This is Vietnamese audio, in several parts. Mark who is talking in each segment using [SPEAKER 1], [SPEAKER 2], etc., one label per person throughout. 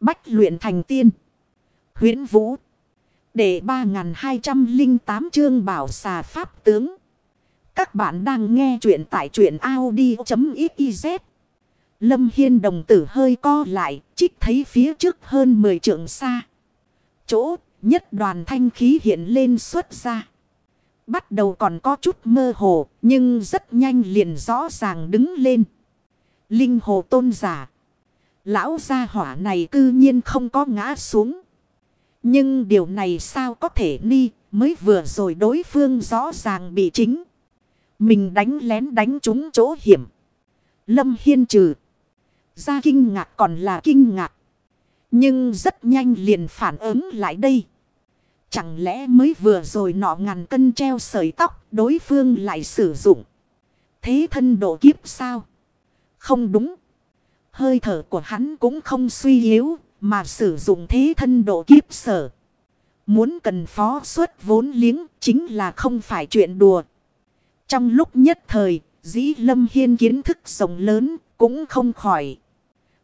[SPEAKER 1] Bách luyện thành tiên. huyễn Vũ. Để 3208 chương bảo xà pháp tướng. Các bạn đang nghe truyện tại truyện Audi.xyz. Lâm Hiên đồng tử hơi co lại, trích thấy phía trước hơn 10 trượng xa. Chỗ nhất đoàn thanh khí hiện lên xuất ra. Bắt đầu còn có chút mơ hồ, nhưng rất nhanh liền rõ ràng đứng lên. Linh hồ tôn giả. Lão gia hỏa này cư nhiên không có ngã xuống. Nhưng điều này sao có thể ni, mới vừa rồi đối phương rõ ràng bị chính. Mình đánh lén đánh trúng chỗ hiểm. Lâm Hiên trừ. Ra kinh ngạc còn là kinh ngạc. Nhưng rất nhanh liền phản ứng lại đây. Chẳng lẽ mới vừa rồi nọ ngàn cân treo sợi tóc đối phương lại sử dụng. Thế thân độ kiếp sao? Không đúng. Hơi thở của hắn cũng không suy yếu mà sử dụng thế thân độ kiếp sở. Muốn cần phó xuất vốn liếng chính là không phải chuyện đùa. Trong lúc nhất thời, dĩ lâm hiên kiến thức rộng lớn cũng không khỏi.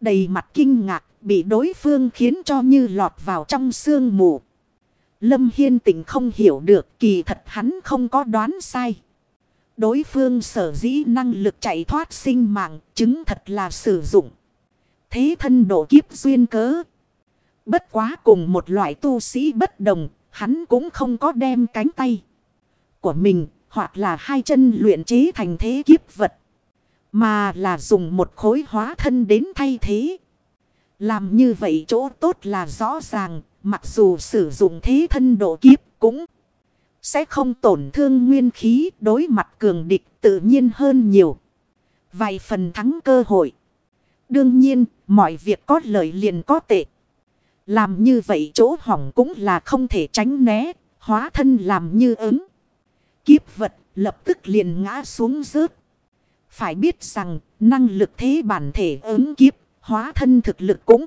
[SPEAKER 1] Đầy mặt kinh ngạc bị đối phương khiến cho như lọt vào trong sương mù. Lâm Hiên tỉnh không hiểu được kỳ thật hắn không có đoán sai. Đối phương sở dĩ năng lực chạy thoát sinh mạng chứng thật là sử dụng. Thế thân độ kiếp duyên cớ. Bất quá cùng một loại tu sĩ bất đồng, hắn cũng không có đem cánh tay của mình hoặc là hai chân luyện chế thành thế kiếp vật. Mà là dùng một khối hóa thân đến thay thế. Làm như vậy chỗ tốt là rõ ràng, mặc dù sử dụng thế thân độ kiếp cũng sẽ không tổn thương nguyên khí đối mặt cường địch tự nhiên hơn nhiều. Vài phần thắng cơ hội. Đương nhiên, mọi việc có lợi liền có tệ. Làm như vậy chỗ hỏng cũng là không thể tránh né, hóa thân làm như ứng. Kiếp vật lập tức liền ngã xuống rớt. Phải biết rằng, năng lực thế bản thể ứng kiếp, hóa thân thực lực cũng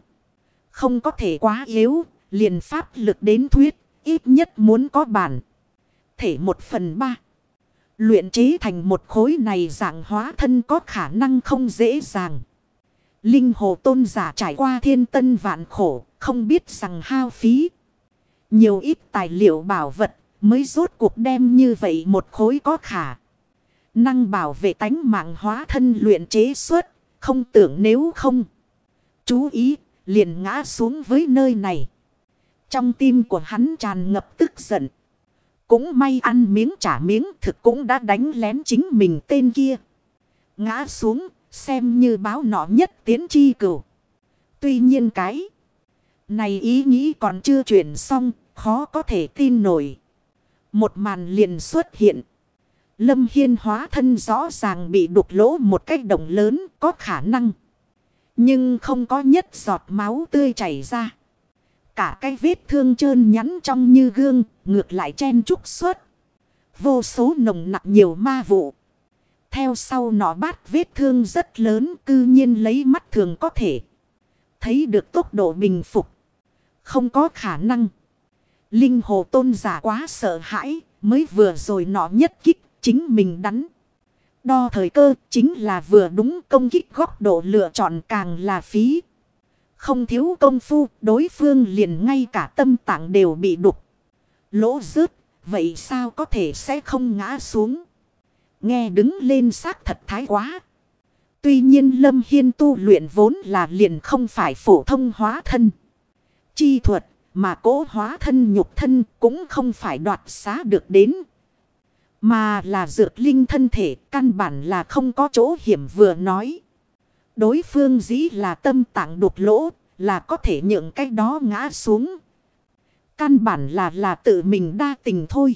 [SPEAKER 1] không có thể quá yếu, liền pháp lực đến thuyết, ít nhất muốn có bản. Thể một phần ba. Luyện chế thành một khối này dạng hóa thân có khả năng không dễ dàng. Linh hồ tôn giả trải qua thiên tân vạn khổ, không biết rằng hao phí. Nhiều ít tài liệu bảo vật mới rốt cuộc đem như vậy một khối có khả. Năng bảo vệ tánh mạng hóa thân luyện chế suốt, không tưởng nếu không. Chú ý, liền ngã xuống với nơi này. Trong tim của hắn tràn ngập tức giận. Cũng may ăn miếng trả miếng thực cũng đã đánh lén chính mình tên kia. Ngã xuống xem như báo nọ nhất tiến chi cửu. Tuy nhiên cái này ý nghĩ còn chưa chuyển xong khó có thể tin nổi. Một màn liền xuất hiện. Lâm Hiên hóa thân rõ ràng bị đục lỗ một cách động lớn có khả năng. Nhưng không có nhất giọt máu tươi chảy ra. Cả cái vết thương trơn nhắn trong như gương, ngược lại chen trúc suốt. Vô số nồng nặng nhiều ma vụ. Theo sau nọ bát vết thương rất lớn cư nhiên lấy mắt thường có thể. Thấy được tốc độ bình phục. Không có khả năng. Linh hồ tôn giả quá sợ hãi. Mới vừa rồi nọ nhất kích chính mình đắn. Đo thời cơ chính là vừa đúng công kích góc độ lựa chọn càng là phí. Không thiếu công phu, đối phương liền ngay cả tâm tạng đều bị đục. Lỗ rớt, vậy sao có thể sẽ không ngã xuống? Nghe đứng lên xác thật thái quá. Tuy nhiên Lâm Hiên tu luyện vốn là liền không phải phổ thông hóa thân. Chi thuật mà cố hóa thân nhục thân cũng không phải đoạt xá được đến. Mà là dược linh thân thể căn bản là không có chỗ hiểm vừa nói. Đối phương dĩ là tâm tạng đục lỗ, là có thể nhượng cái đó ngã xuống. Căn bản là là tự mình đa tình thôi.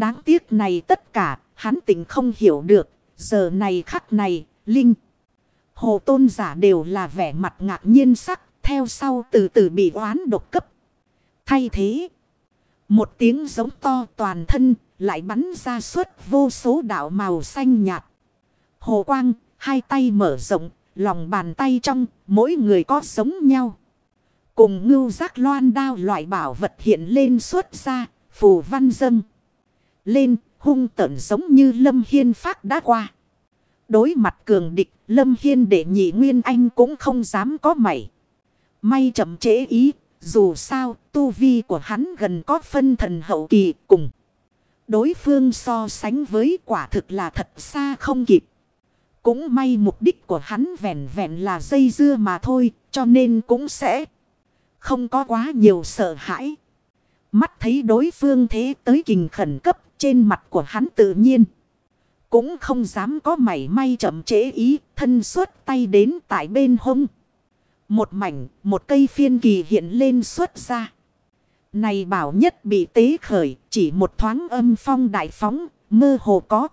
[SPEAKER 1] Đáng tiếc này tất cả, hắn tình không hiểu được. Giờ này khắc này, Linh. Hồ tôn giả đều là vẻ mặt ngạc nhiên sắc, theo sau từ từ bị oán độc cấp. Thay thế, một tiếng giống to toàn thân, lại bắn ra suốt vô số đạo màu xanh nhạt. Hồ quang, hai tay mở rộng, lòng bàn tay trong, mỗi người có giống nhau. Cùng ngưu giác loan đao loại bảo vật hiện lên xuất ra, phù văn dâng. Lên, hung tợn giống như Lâm Hiên phát đã qua. Đối mặt cường địch, Lâm Hiên để nhị Nguyên Anh cũng không dám có mảy. May chậm chế ý, dù sao tu vi của hắn gần có phân thần hậu kỳ cùng. Đối phương so sánh với quả thực là thật xa không kịp. Cũng may mục đích của hắn vẹn vẹn là dây dưa mà thôi, cho nên cũng sẽ không có quá nhiều sợ hãi. Mắt thấy đối phương thế tới kình khẩn cấp trên mặt của hắn tự nhiên. Cũng không dám có mảy may chậm chế ý, thân suốt tay đến tại bên hông. Một mảnh, một cây phiên kỳ hiện lên xuất ra. Này bảo nhất bị tế khởi, chỉ một thoáng âm phong đại phóng, mơ hồ có.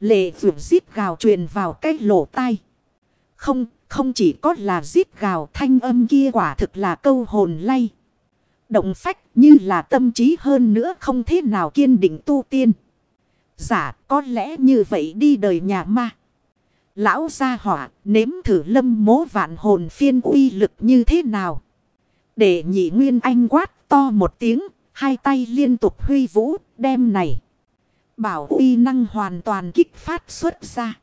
[SPEAKER 1] Lệ vượt giết gào truyền vào cái lỗ tai. Không, không chỉ có là giết gào thanh âm kia quả thực là câu hồn lay. Động phách như là tâm trí hơn nữa không thế nào kiên định tu tiên. Giả, có lẽ như vậy đi đời nhà ma. Lão gia hỏa, nếm thử lâm mố vạn hồn phiên uy lực như thế nào. Để nhị nguyên anh quát to một tiếng. Hai tay liên tục huy vũ, đem này. Bảo uy năng hoàn toàn kích phát xuất ra.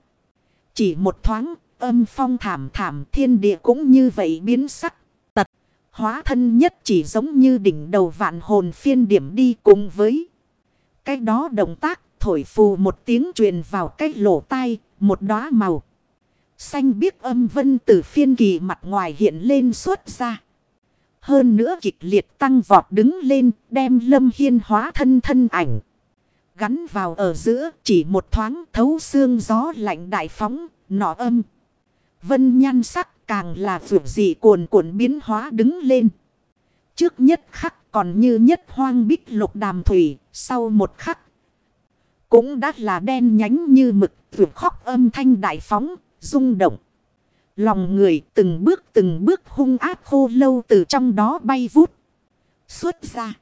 [SPEAKER 1] Chỉ một thoáng, âm phong thảm thảm thiên địa cũng như vậy biến sắc. Hóa thân nhất chỉ giống như đỉnh đầu vạn hồn phiên điểm đi cùng với. Cái đó động tác thổi phù một tiếng truyền vào cái lỗ tai, một đóa màu. Xanh biếc âm vân từ phiên kỳ mặt ngoài hiện lên xuất ra. Hơn nữa kịch liệt tăng vọt đứng lên đem lâm hiên hóa thân thân ảnh. Gắn vào ở giữa chỉ một thoáng thấu xương gió lạnh đại phóng, nọ âm. Vân nhan sắc càng là vượt dị cuồn cuộn biến hóa đứng lên. Trước nhất khắc còn như nhất hoang bích lục đàm thủy, sau một khắc. Cũng đã là đen nhánh như mực, vượt khóc âm thanh đại phóng, rung động. Lòng người từng bước từng bước hung áp khô lâu từ trong đó bay vút. Xuất ra.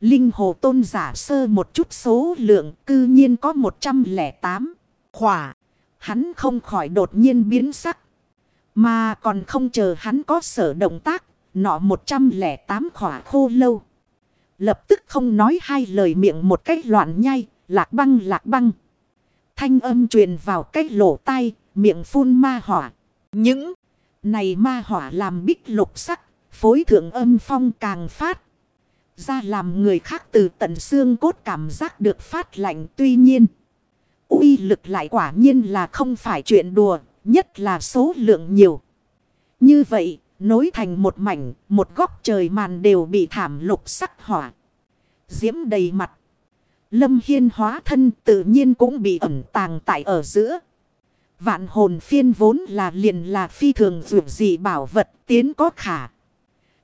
[SPEAKER 1] Linh hồ tôn giả sơ một chút số lượng cư nhiên có 108 khỏa. Hắn không khỏi đột nhiên biến sắc. Mà còn không chờ hắn có sở động tác. Nọ 108 khỏa khô lâu. Lập tức không nói hai lời miệng một cách loạn nhai. Lạc băng lạc băng. Thanh âm truyền vào cách lỗ tai. Miệng phun ma hỏa. Những này ma hỏa làm bích lục sắc. Phối thượng âm phong càng phát ra làm người khác từ tận xương cốt cảm giác được phát lạnh tuy nhiên. uy lực lại quả nhiên là không phải chuyện đùa, nhất là số lượng nhiều. Như vậy, nối thành một mảnh, một góc trời màn đều bị thảm lục sắc hỏa. Diễm đầy mặt. Lâm Hiên hóa thân tự nhiên cũng bị ẩn tàng tại ở giữa. Vạn hồn phiên vốn là liền là phi thường dù gì bảo vật tiến có khả.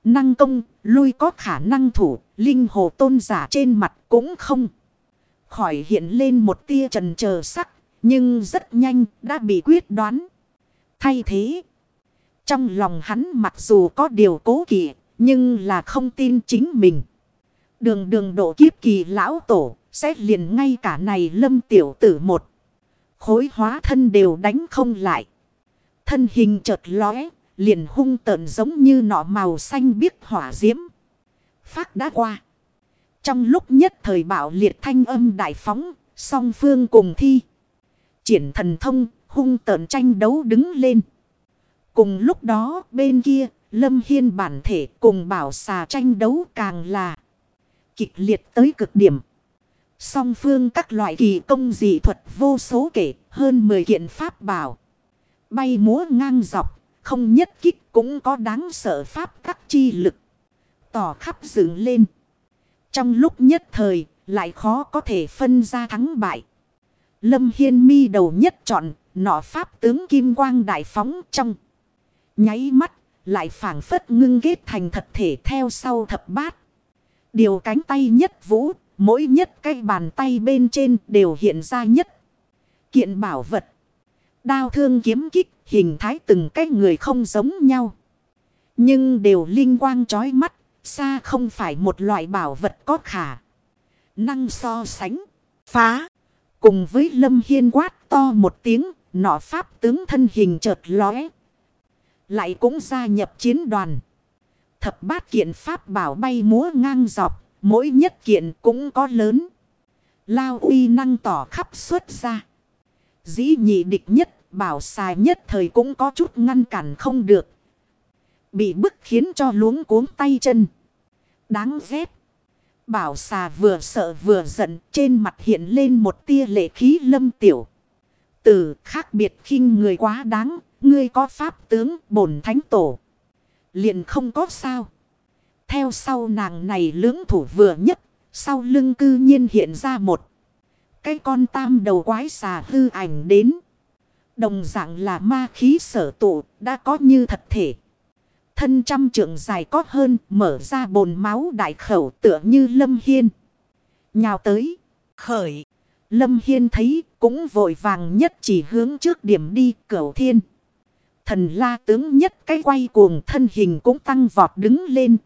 [SPEAKER 1] Năng công, lui có khả năng thủ, linh hồ tôn giả trên mặt cũng không. Khỏi hiện lên một tia trần chờ sắc, nhưng rất nhanh đã bị quyết đoán. Thay thế, trong lòng hắn mặc dù có điều cố kỵ, nhưng là không tin chính mình. Đường đường độ kiếp kỳ lão tổ, sẽ liền ngay cả này lâm tiểu tử một. Khối hóa thân đều đánh không lại. Thân hình chợt lóe, liền hung tợn giống như nọ màu xanh biếc hỏa diễm. Phát đã qua. Trong lúc nhất thời bảo liệt thanh âm đại phóng, song phương cùng thi. Triển thần thông, hung tợn tranh đấu đứng lên. Cùng lúc đó, bên kia, Lâm Hiên bản thể cùng bảo xà tranh đấu càng là kịch liệt tới cực điểm. Song phương các loại kỳ công dị thuật vô số kể hơn 10 kiện pháp bảo. Bay múa ngang dọc không nhất kích cũng có đáng sợ pháp các chi lực. Tỏ khắp dựng lên. Trong lúc nhất thời lại khó có thể phân ra thắng bại. Lâm Hiên mi đầu nhất chọn nọ pháp tướng kim quang đại phóng trong. Nháy mắt lại phản phất ngưng kết thành thật thể theo sau thập bát. Điều cánh tay nhất vũ, mỗi nhất cái bàn tay bên trên đều hiện ra nhất. Kiện bảo vật. Đao thương kiếm kích hình thái từng cái người không giống nhau. Nhưng đều linh quang trói mắt, xa không phải một loại bảo vật có khả. Năng so sánh, phá. Cùng với lâm hiên quát to một tiếng, nọ pháp tướng thân hình chợt lóe. Lại cũng gia nhập chiến đoàn. Thập bát kiện pháp bảo bay múa ngang dọc, mỗi nhất kiện cũng có lớn. Lao uy năng tỏ khắp xuất ra. Dĩ nhị địch nhất bảo xài nhất thời cũng có chút ngăn cản không được. Bị bức khiến cho luống cuống tay chân. Đáng ghét. Bảo xà vừa sợ vừa giận, trên mặt hiện lên một tia lệ khí lâm tiểu. Tử khác biệt khinh người quá đáng. Ngươi có pháp tướng, bổn thánh tổ. liền không có sao. Theo sau nàng này lưỡng thủ vừa nhất. Sau lưng cư nhiên hiện ra một. Cái con tam đầu quái xà hư ảnh đến. Đồng dạng là ma khí sở tụ, đã có như thật thể. Thân trăm trượng dài có hơn, mở ra bồn máu đại khẩu tựa như Lâm Hiên. Nhào tới. Khởi. Lâm Hiên thấy cũng vội vàng nhất chỉ hướng trước điểm đi, cửu thiên. Thần la tướng nhất cái quay cuồng thân hình cũng tăng vọt đứng lên.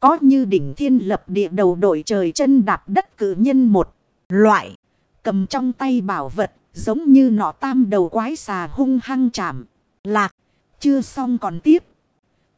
[SPEAKER 1] Có như đỉnh thiên lập địa đầu đội trời chân đạp đất cử nhân một loại. Cầm trong tay bảo vật, giống như nọ tam đầu quái xà hung hăng chạm. Lạc. Chưa xong còn tiếp.